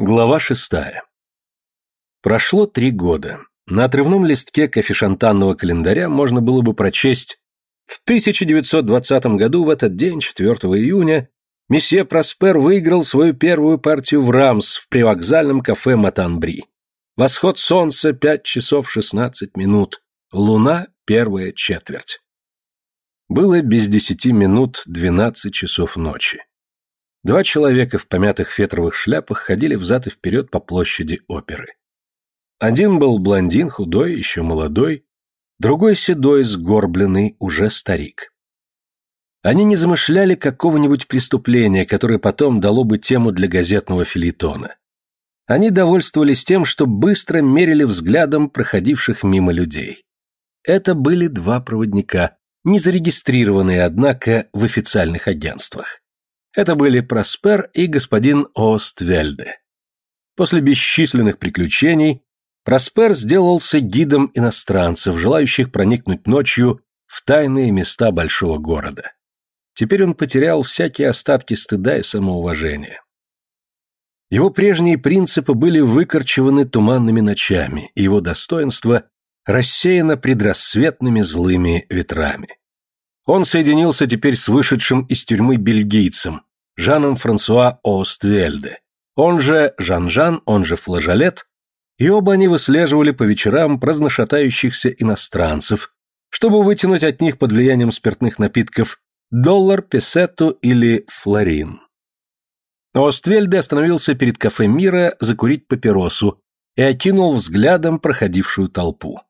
Глава шестая. Прошло три года. На отрывном листке кофешантанного календаря можно было бы прочесть «В 1920 году в этот день, 4 июня, месье Проспер выиграл свою первую партию в Рамс в привокзальном кафе Матанбри. Восход солнца 5 часов 16 минут, луна первая четверть». Было без десяти минут 12 часов ночи. Два человека в помятых фетровых шляпах ходили взад и вперед по площади оперы. Один был блондин, худой, еще молодой, другой седой, сгорбленный, уже старик. Они не замышляли какого-нибудь преступления, которое потом дало бы тему для газетного филитона. Они довольствовались тем, что быстро мерили взглядом проходивших мимо людей. Это были два проводника, не зарегистрированные, однако, в официальных агентствах. Это были Проспер и господин Оствельде. После бесчисленных приключений Проспер сделался гидом иностранцев, желающих проникнуть ночью в тайные места большого города. Теперь он потерял всякие остатки стыда и самоуважения. Его прежние принципы были выкорчеваны туманными ночами, и его достоинство рассеяно предрассветными злыми ветрами. Он соединился теперь с вышедшим из тюрьмы бельгийцем, Жаном Франсуа Оствельде, он же Жан-Жан, он же Флажолет, и оба они выслеживали по вечерам праздношатающихся иностранцев, чтобы вытянуть от них под влиянием спиртных напитков доллар, песету или флорин. Оствельде остановился перед кафе Мира закурить папиросу и окинул взглядом проходившую толпу.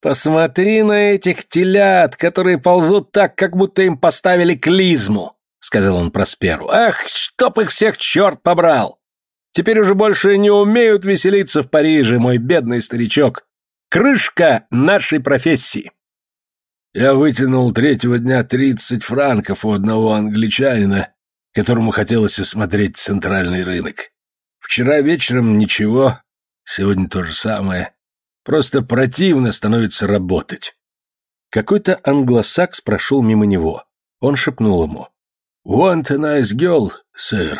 «Посмотри на этих телят, которые ползут так, как будто им поставили клизму!» — сказал он Просперу. «Ах, чтоб их всех черт побрал! Теперь уже больше не умеют веселиться в Париже, мой бедный старичок. Крышка нашей профессии!» Я вытянул третьего дня тридцать франков у одного англичанина, которому хотелось осмотреть центральный рынок. Вчера вечером ничего, сегодня то же самое. Просто противно становится работать. Какой-то англосакс прошел мимо него. Он шепнул ему. Want a nice girl, sir.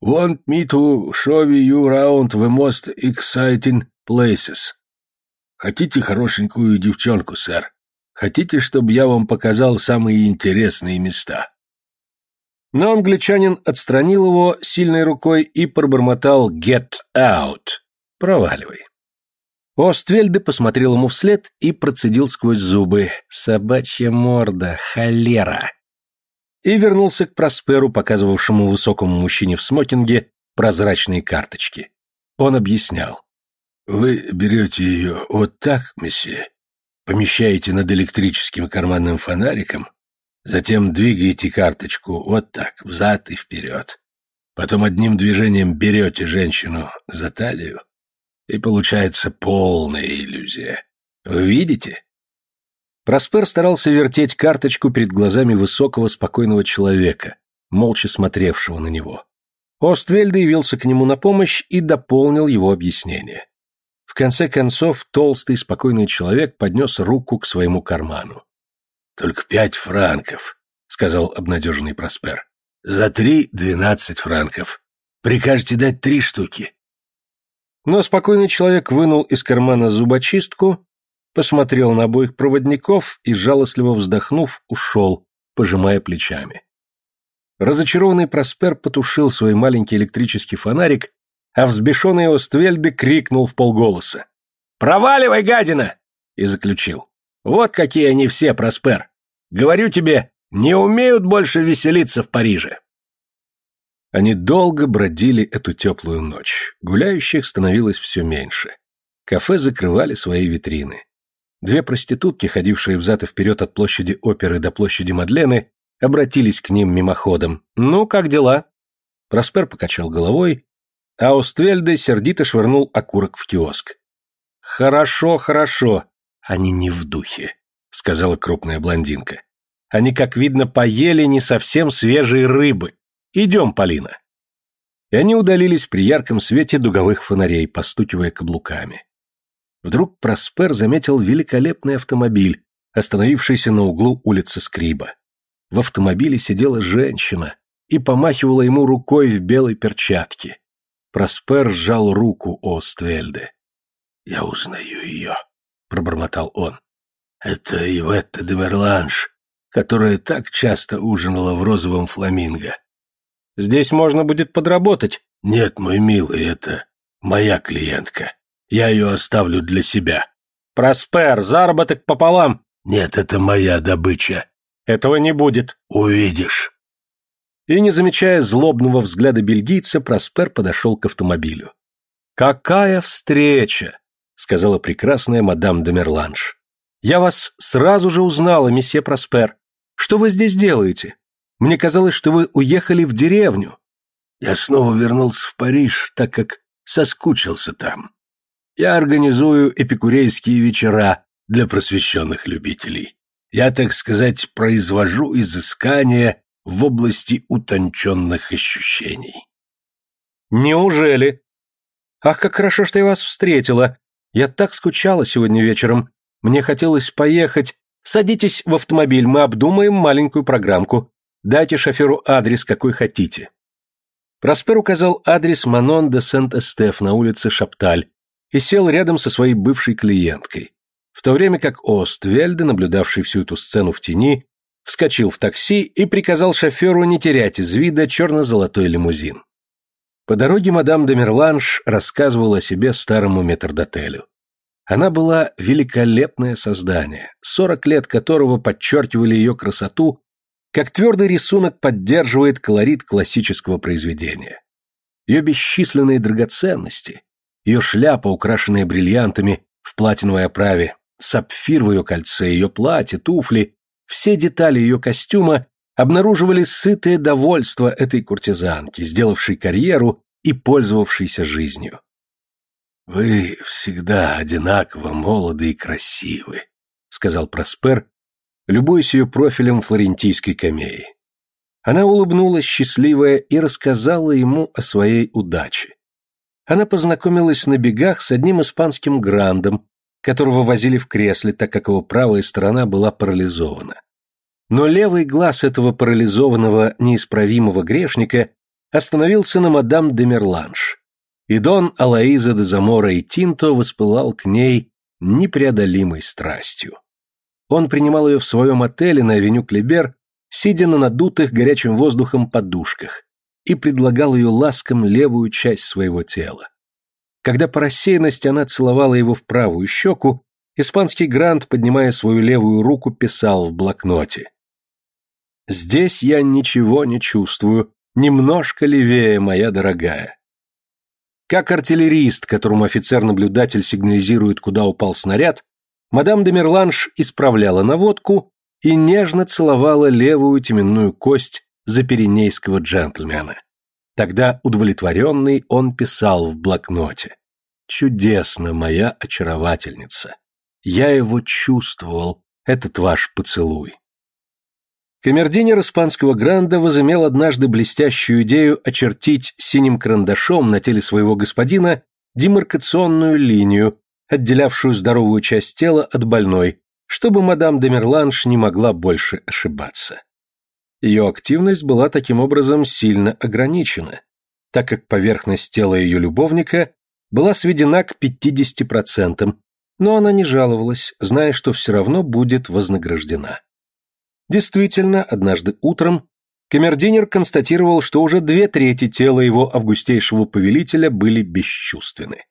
Want me to show you around the most exciting places. Хотите хорошенькую девчонку, сэр? Хотите, чтобы я вам показал самые интересные места?» Но англичанин отстранил его сильной рукой и пробормотал «Get out!» «Проваливай!» Оствельде посмотрел ему вслед и процедил сквозь зубы «Собачья морда, холера!» И вернулся к Просперу, показывавшему высокому мужчине в смокинге прозрачные карточки. Он объяснял. «Вы берете ее вот так, месье, помещаете над электрическим карманным фонариком, затем двигаете карточку вот так, взад и вперед. Потом одним движением берете женщину за талию, и получается полная иллюзия. Вы видите? Проспер старался вертеть карточку перед глазами высокого спокойного человека, молча смотревшего на него. Оствельда явился к нему на помощь и дополнил его объяснение. В конце концов, толстый спокойный человек поднес руку к своему карману. «Только пять франков», — сказал обнадеженный Проспер. «За три — двенадцать франков. Прикажете дать три штуки?» Но спокойный человек вынул из кармана зубочистку посмотрел на обоих проводников и, жалостливо вздохнув, ушел, пожимая плечами. Разочарованный Проспер потушил свой маленький электрический фонарик, а взбешенный Оствельде крикнул в полголоса. «Проваливай, гадина!» и заключил. «Вот какие они все, Проспер! Говорю тебе, не умеют больше веселиться в Париже!» Они долго бродили эту теплую ночь. Гуляющих становилось все меньше. Кафе закрывали свои витрины. Две проститутки, ходившие взад и вперед от площади оперы до площади Мадлены, обратились к ним мимоходом. «Ну, как дела?» Проспер покачал головой, а Оствельде сердито швырнул окурок в киоск. «Хорошо, хорошо. Они не в духе», — сказала крупная блондинка. «Они, как видно, поели не совсем свежие рыбы. Идем, Полина». И они удалились при ярком свете дуговых фонарей, постукивая каблуками. Вдруг Проспер заметил великолепный автомобиль, остановившийся на углу улицы Скриба. В автомобиле сидела женщина и помахивала ему рукой в белой перчатке. Проспер сжал руку Оствельде. «Я узнаю ее», — пробормотал он. «Это Иветта де Мерланж, которая так часто ужинала в розовом фламинго». «Здесь можно будет подработать». «Нет, мой милый, это моя клиентка. Я ее оставлю для себя». «Проспер, заработок пополам». «Нет, это моя добыча». «Этого не будет». «Увидишь». И, не замечая злобного взгляда бельгийца, Проспер подошел к автомобилю. «Какая встреча!» — сказала прекрасная мадам де Мерланж. «Я вас сразу же узнала, месье Проспер. Что вы здесь делаете? Мне казалось, что вы уехали в деревню». «Я снова вернулся в Париж, так как соскучился там. Я организую эпикурейские вечера для просвещенных любителей. Я, так сказать, произвожу изыскания в области утонченных ощущений. Неужели? Ах, как хорошо, что я вас встретила. Я так скучала сегодня вечером. Мне хотелось поехать. Садитесь в автомобиль, мы обдумаем маленькую программку. Дайте шоферу адрес, какой хотите. Проспер указал адрес Манон де Сент-Эстеф на улице Шапталь и сел рядом со своей бывшей клиенткой, в то время как Оствельде, наблюдавший всю эту сцену в тени, вскочил в такси и приказал шоферу не терять из вида черно-золотой лимузин. По дороге мадам де Мерланж рассказывала о себе старому метрдотелю. Она была великолепное создание, сорок лет которого подчеркивали ее красоту, как твердый рисунок поддерживает колорит классического произведения. Ее бесчисленные драгоценности, ее шляпа, украшенная бриллиантами в платиновой оправе, сапфир в ее кольце, ее платье, туфли, все детали ее костюма обнаруживали сытое довольство этой куртизанки, сделавшей карьеру и пользовавшейся жизнью. «Вы всегда одинаково молоды и красивы», — сказал Проспер, любуясь ее профилем флорентийской камеи. Она улыбнулась счастливая и рассказала ему о своей удаче. Она познакомилась на бегах с одним испанским грандом, которого возили в кресле, так как его правая сторона была парализована. Но левый глаз этого парализованного, неисправимого грешника остановился на мадам де Мерланж, и Дон Алаиза де Замора и Тинто воспылал к ней непреодолимой страстью. Он принимал ее в своем отеле на авеню Клебер, сидя на надутых горячим воздухом подушках, и предлагал ее ласкам левую часть своего тела. Когда по рассеянности она целовала его в правую щеку, испанский грант, поднимая свою левую руку, писал в блокноте. «Здесь я ничего не чувствую, немножко левее, моя дорогая». Как артиллерист, которому офицер-наблюдатель сигнализирует, куда упал снаряд, мадам де Мерланж исправляла наводку и нежно целовала левую теменную кость запиренейского джентльмена. Тогда, удовлетворенный, он писал в блокноте. «Чудесно, моя очаровательница. Я его чувствовал, этот ваш поцелуй». Камердинер испанского гранда возымел однажды блестящую идею очертить синим карандашом на теле своего господина демаркационную линию, отделявшую здоровую часть тела от больной, чтобы мадам де Мерланж не могла больше ошибаться. Ее активность была таким образом сильно ограничена, так как поверхность тела ее любовника была сведена к 50%, но она не жаловалась, зная, что все равно будет вознаграждена. Действительно, однажды утром камердинер констатировал, что уже две трети тела его августейшего повелителя были бесчувственны.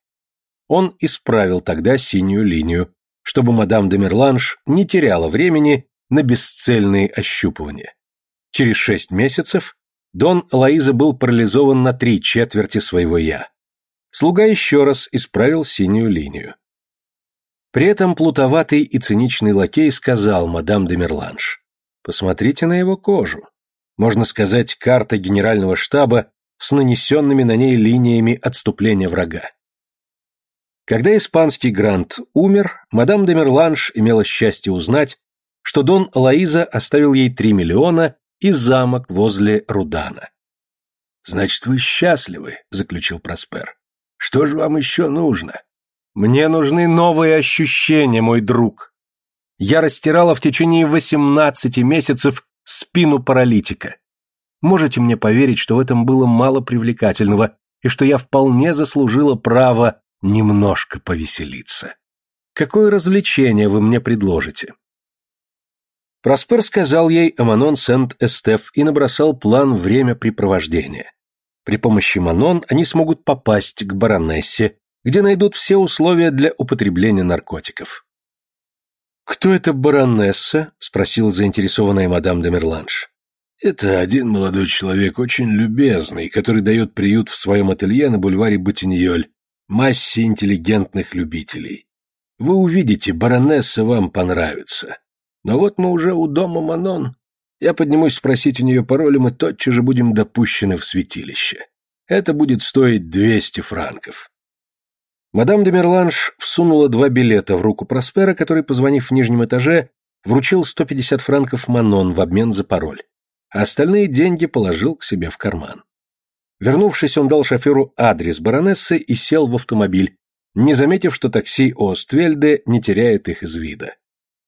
Он исправил тогда синюю линию, чтобы мадам де Мерланж не теряла времени на бесцельные ощупывания. Через шесть месяцев Дон Лаиза был парализован на три четверти своего «я». Слуга еще раз исправил синюю линию. При этом плутоватый и циничный лакей сказал мадам де Мерланж, «Посмотрите на его кожу. Можно сказать, карта генерального штаба с нанесенными на ней линиями отступления врага». Когда испанский грант умер, мадам де Мерланж имела счастье узнать, что Дон Лаиза оставил ей три миллиона и замок возле Рудана. «Значит, вы счастливы», — заключил Проспер. «Что же вам еще нужно?» «Мне нужны новые ощущения, мой друг. Я растирала в течение восемнадцати месяцев спину паралитика. Можете мне поверить, что в этом было мало привлекательного, и что я вполне заслужила право немножко повеселиться. Какое развлечение вы мне предложите? Проспер сказал ей о Манон Сент-Эстеф и набросал план времяпрепровождения. При помощи Манон они смогут попасть к баронессе, где найдут все условия для употребления наркотиков. «Кто эта баронесса?» — спросил заинтересованная мадам де Мерланж. «Это один молодой человек, очень любезный, который дает приют в своем ателье на бульваре Ботиньоль массе интеллигентных любителей. Вы увидите, баронесса вам понравится. Но вот мы уже у дома Манон. Я поднимусь спросить у нее пароль, и мы тотчас же будем допущены в святилище. Это будет стоить двести франков. Мадам де Мерланж всунула два билета в руку Проспера, который, позвонив в нижнем этаже, вручил 150 франков Манон в обмен за пароль, а остальные деньги положил к себе в карман. Вернувшись, он дал шоферу адрес баронессы и сел в автомобиль, не заметив, что такси Оствельде не теряет их из вида.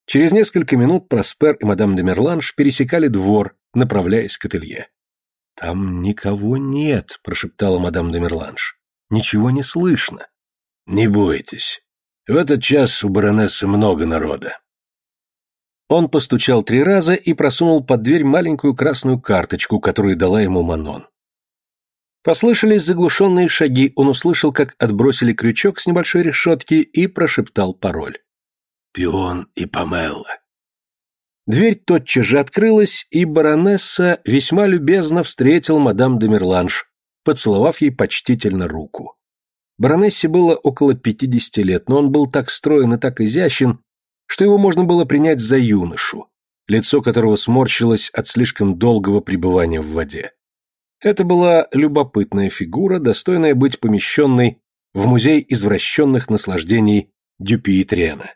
Через несколько минут Проспер и мадам де Мерланж пересекали двор, направляясь к ателье. «Там никого нет», — прошептала мадам де Мерланж. «Ничего не слышно». «Не бойтесь. В этот час у баронессы много народа». Он постучал три раза и просунул под дверь маленькую красную карточку, которую дала ему Манон. Послышались заглушенные шаги, он услышал, как отбросили крючок с небольшой решетки и прошептал пароль. Пион и Памелла. Дверь тотчас же открылась, и баронесса весьма любезно встретил мадам де Мерланж, поцеловав ей почтительно руку. Баронессе было около пятидесяти лет, но он был так строен и так изящен, что его можно было принять за юношу, лицо которого сморщилось от слишком долгого пребывания в воде. Это была любопытная фигура, достойная быть помещенной в музей извращенных наслаждений Дюпи и Трена.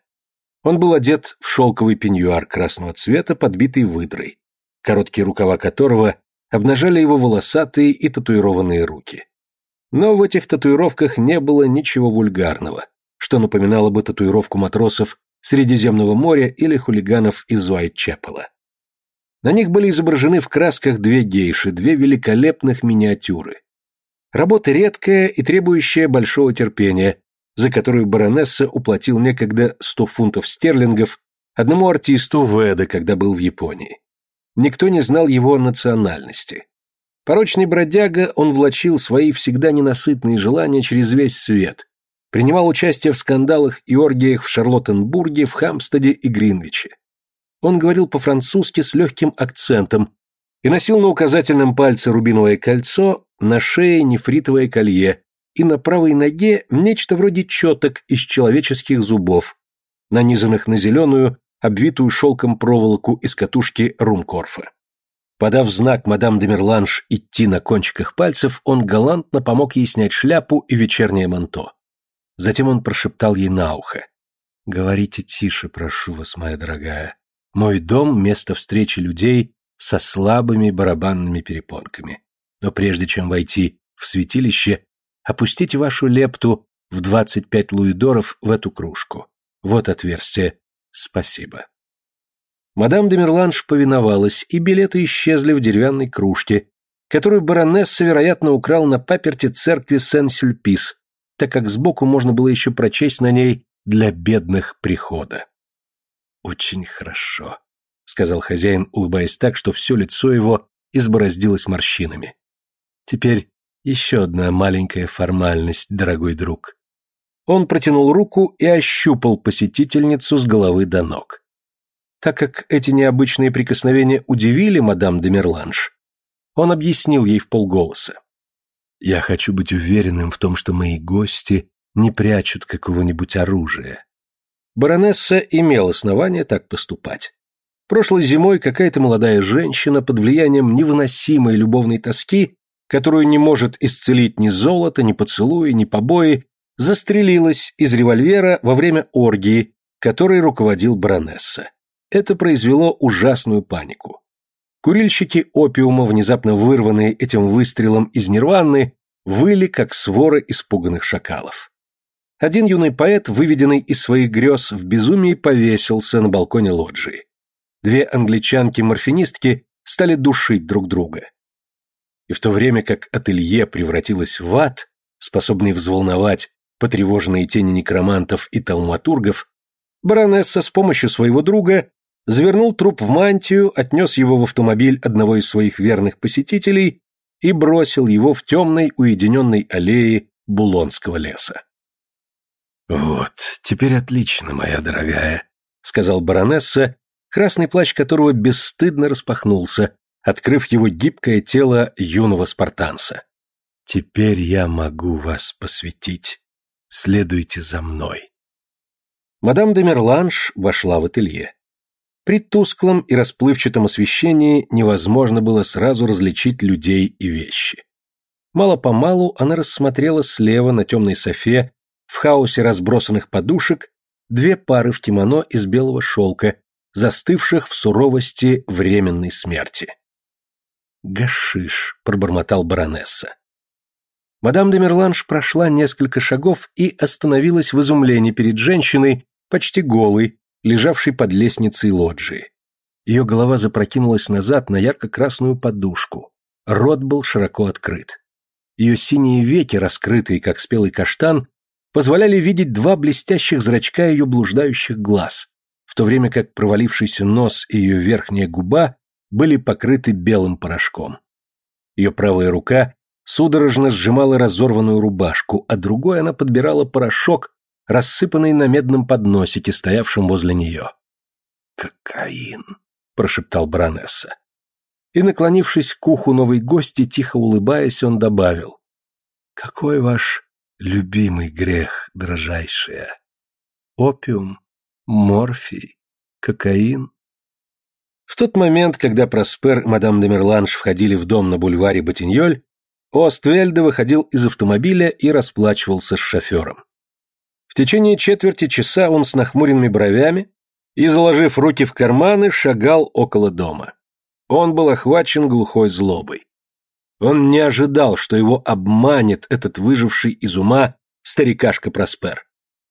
Он был одет в шелковый пеньюар красного цвета, подбитый выдрой, короткие рукава которого обнажали его волосатые и татуированные руки. Но в этих татуировках не было ничего вульгарного, что напоминало бы татуировку матросов Средиземного моря или хулиганов из Уайт-Чеппела. На них были изображены в красках две гейши, две великолепных миниатюры. Работа редкая и требующая большого терпения, за которую баронесса уплатил некогда сто фунтов стерлингов одному артисту Веда, когда был в Японии. Никто не знал его национальности. Порочный бродяга, он влачил свои всегда ненасытные желания через весь свет, принимал участие в скандалах и оргиях в Шарлоттенбурге, в Хамстеде и Гринвиче. Он говорил по-французски с легким акцентом и носил на указательном пальце рубиновое кольцо, на шее нефритовое колье, и на правой ноге нечто вроде четок из человеческих зубов, нанизанных на зеленую, обвитую шелком проволоку из катушки румкорфа. Подав знак мадам де Мерланж идти на кончиках пальцев, он галантно помог ей снять шляпу и вечернее манто. Затем он прошептал ей на ухо. «Говорите тише, прошу вас, моя дорогая. Мой дом — место встречи людей со слабыми барабанными перепонками. Но прежде чем войти в святилище, Опустите вашу лепту в двадцать пять луидоров в эту кружку. Вот отверстие. Спасибо. Мадам де Мерланж повиновалась, и билеты исчезли в деревянной кружке, которую баронесса, вероятно, украл на паперте церкви Сен-Сюльпис, так как сбоку можно было еще прочесть на ней «для бедных прихода». «Очень хорошо», — сказал хозяин, улыбаясь так, что все лицо его избороздилось морщинами. «Теперь еще одна маленькая формальность, дорогой друг. Он протянул руку и ощупал посетительницу с головы до ног. Так как эти необычные прикосновения удивили мадам де Мерланж, он объяснил ей в полголоса. «Я хочу быть уверенным в том, что мои гости не прячут какого-нибудь оружия». Баронесса имела основание так поступать. Прошлой зимой какая-то молодая женщина под влиянием невыносимой любовной тоски которую не может исцелить ни золото, ни поцелуи, ни побои, застрелилась из револьвера во время оргии, которой руководил баронесса. Это произвело ужасную панику. Курильщики опиума, внезапно вырванные этим выстрелом из нирваны, выли, как своры испуганных шакалов. Один юный поэт, выведенный из своих грез в безумии, повесился на балконе лоджии. Две англичанки-морфинистки стали душить друг друга. И в то время как ателье превратилось в ад, способный взволновать потревоженные тени некромантов и талматургов, баронесса с помощью своего друга завернул труп в мантию, отнес его в автомобиль одного из своих верных посетителей и бросил его в темной уединенной аллее Булонского леса. «Вот, теперь отлично, моя дорогая», — сказал баронесса, красный плащ которого бесстыдно распахнулся, открыв его гибкое тело юного спартанца. «Теперь я могу вас посвятить. Следуйте за мной». Мадам де Мерланж вошла в ателье. При тусклом и расплывчатом освещении невозможно было сразу различить людей и вещи. Мало-помалу она рассмотрела слева на темной софе, в хаосе разбросанных подушек, две пары в кимоно из белого шелка, застывших в суровости временной смерти. «Гашиш», — пробормотал баронесса. Мадам де Мерланж прошла несколько шагов и остановилась в изумлении перед женщиной, почти голой, лежавшей под лестницей лоджии. Ее голова запрокинулась назад на ярко-красную подушку. Рот был широко открыт. Ее синие веки, раскрытые, как спелый каштан, позволяли видеть два блестящих зрачка ее блуждающих глаз, в то время как провалившийся нос и ее верхняя губа были покрыты белым порошком. Ее правая рука судорожно сжимала разорванную рубашку, а другой она подбирала порошок, рассыпанный на медном подносике, стоявшем возле нее. «Кокаин», — прошептал баронесса. И, наклонившись к уху новой гости, тихо улыбаясь, он добавил. «Какой ваш любимый грех, дрожайшая? Опиум, морфий, кокаин?» В тот момент, когда Проспер и мадам де Мерланж входили в дом на бульваре Ботиньоль, Оствельде выходил из автомобиля и расплачивался с шофером. В течение четверти часа он с нахмуренными бровями и, заложив руки в карманы, шагал около дома. Он был охвачен глухой злобой. Он не ожидал, что его обманет этот выживший из ума старикашка Проспер.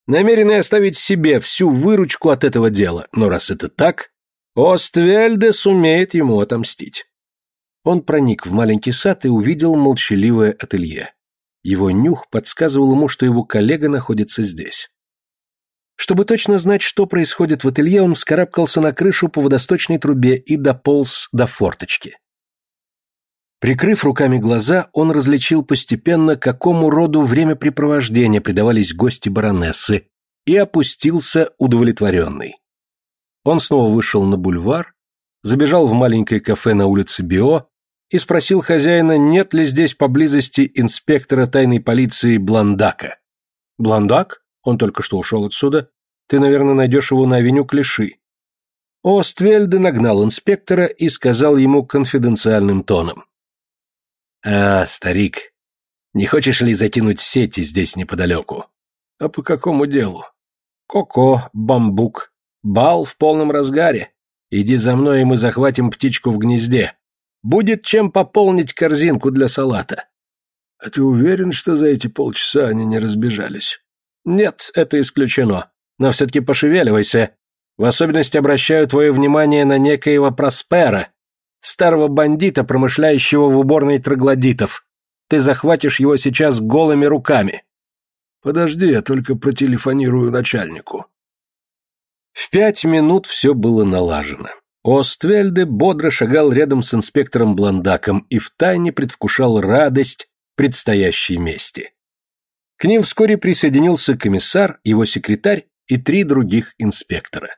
Намеренный оставить себе всю выручку от этого дела, но раз это так, Оствельде сумеет ему отомстить. Он проник в маленький сад и увидел молчаливое ателье. Его нюх подсказывал ему, что его коллега находится здесь. Чтобы точно знать, что происходит в ателье, он вскарабкался на крышу по водосточной трубе и дополз до форточки. Прикрыв руками глаза, он различил постепенно, какому роду времяпрепровождения предавались гости баронессы, и опустился удовлетворенный. Он снова вышел на бульвар, забежал в маленькое кафе на улице Био и спросил хозяина, нет ли здесь поблизости инспектора тайной полиции Бландака. «Бландак? Он только что ушел отсюда. Ты, наверное, найдешь его на авеню Клиши». Оствельде нагнал инспектора и сказал ему конфиденциальным тоном. «А, старик, не хочешь ли закинуть сети здесь неподалеку?» «А по какому делу?» «Коко, бамбук, Бал в полном разгаре. Иди за мной, и мы захватим птичку в гнезде. Будет чем пополнить корзинку для салата. А ты уверен, что за эти полчаса они не разбежались? Нет, это исключено. Но все-таки пошевеливайся. В особенности обращаю твое внимание на некоего Проспера, старого бандита, промышляющего в уборной троглодитов. Ты захватишь его сейчас голыми руками. Подожди, я только протелефонирую начальнику. В пять минут все было налажено. Оствельде бодро шагал рядом с инспектором Бландаком и втайне предвкушал радость предстоящей мести. К ним вскоре присоединился комиссар, его секретарь и три других инспектора.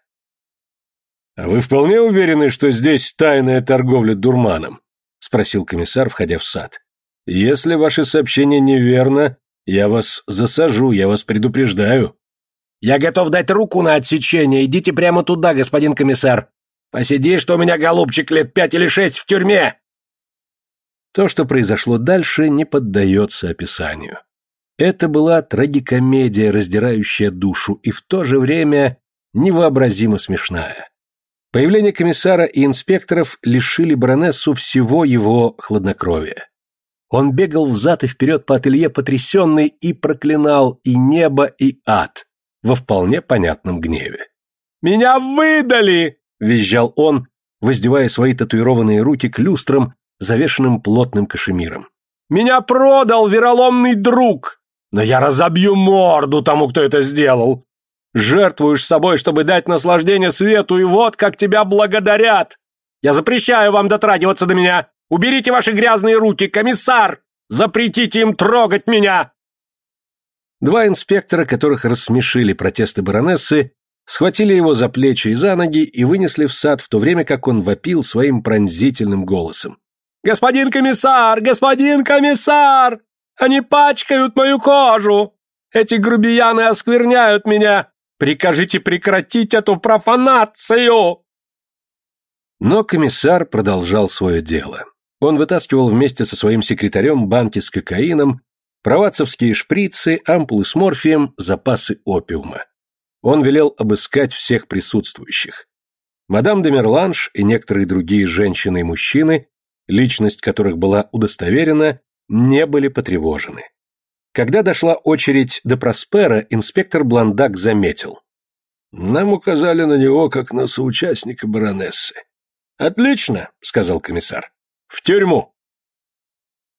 «А вы вполне уверены, что здесь тайная торговля дурманом?» — спросил комиссар, входя в сад. «Если ваше сообщение неверно, я вас засажу, я вас предупреждаю». «Я готов дать руку на отсечение. Идите прямо туда, господин комиссар. Посиди, что у меня, голубчик, лет пять или шесть в тюрьме!» То, что произошло дальше, не поддается описанию. Это была трагикомедия, раздирающая душу, и в то же время невообразимо смешная. Появление комиссара и инспекторов лишили баронессу всего его хладнокровия. Он бегал взад и вперед по ателье потрясенный и проклинал и небо, и ад во вполне понятном гневе. «Меня выдали!» — визжал он, воздевая свои татуированные руки к люстрам завешенным плотным кашемиром. «Меня продал вероломный друг! Но я разобью морду тому, кто это сделал! Жертвуешь собой, чтобы дать наслаждение свету, и вот как тебя благодарят! Я запрещаю вам дотрагиваться до меня! Уберите ваши грязные руки, комиссар! Запретите им трогать меня!» Два инспектора, которых рассмешили протесты баронессы, схватили его за плечи и за ноги и вынесли в сад, в то время как он вопил своим пронзительным голосом. «Господин комиссар! Господин комиссар! Они пачкают мою кожу! Эти грубияны оскверняют меня! Прикажите прекратить эту профанацию!» Но комиссар продолжал свое дело. Он вытаскивал вместе со своим секретарем банки с кокаином, провацевские шприцы, ампулы с морфием, запасы опиума. Он велел обыскать всех присутствующих. Мадам де Мерланж и некоторые другие женщины и мужчины, личность которых была удостоверена, не были потревожены. Когда дошла очередь до Проспера, инспектор Бландак заметил. «Нам указали на него, как на соучастника баронессы». «Отлично», — сказал комиссар. «В тюрьму».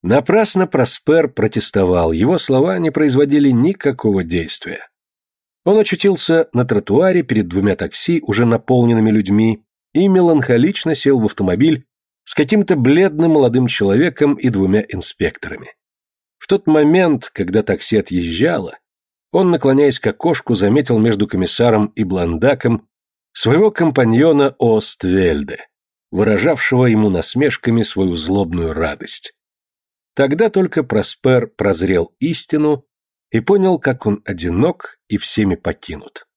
Напрасно Проспер протестовал, его слова не производили никакого действия. Он очутился на тротуаре перед двумя такси, уже наполненными людьми, и меланхолично сел в автомобиль с каким-то бледным молодым человеком и двумя инспекторами. В тот момент, когда такси отъезжало, он, наклоняясь к окошку, заметил между комиссаром и блондаком своего компаньона Оствельде, выражавшего ему насмешками свою злобную радость. Тогда только Проспер прозрел истину и понял, как он одинок и всеми покинут.